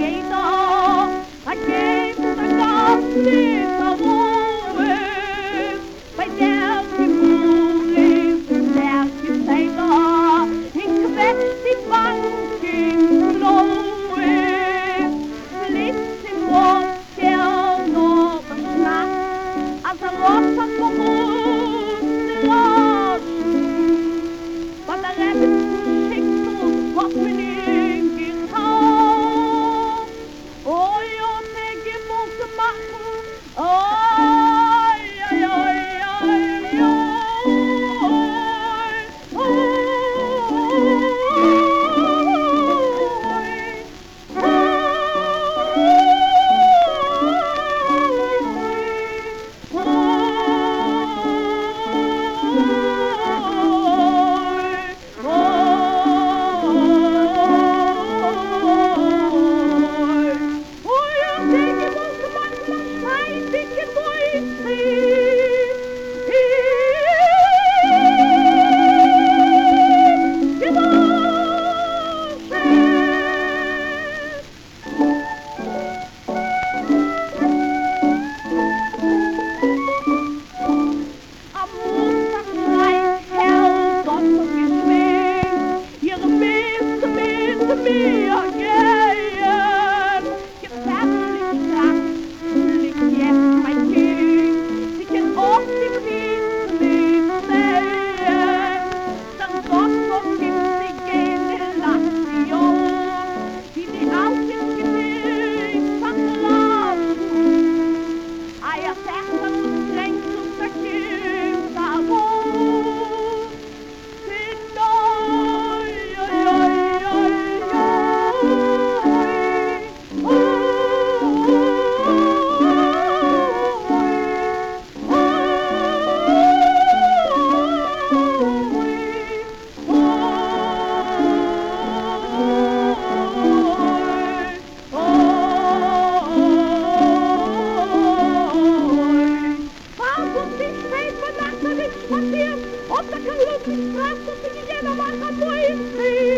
creator, I came to the dark I'm not strafst du dich jeder Mann an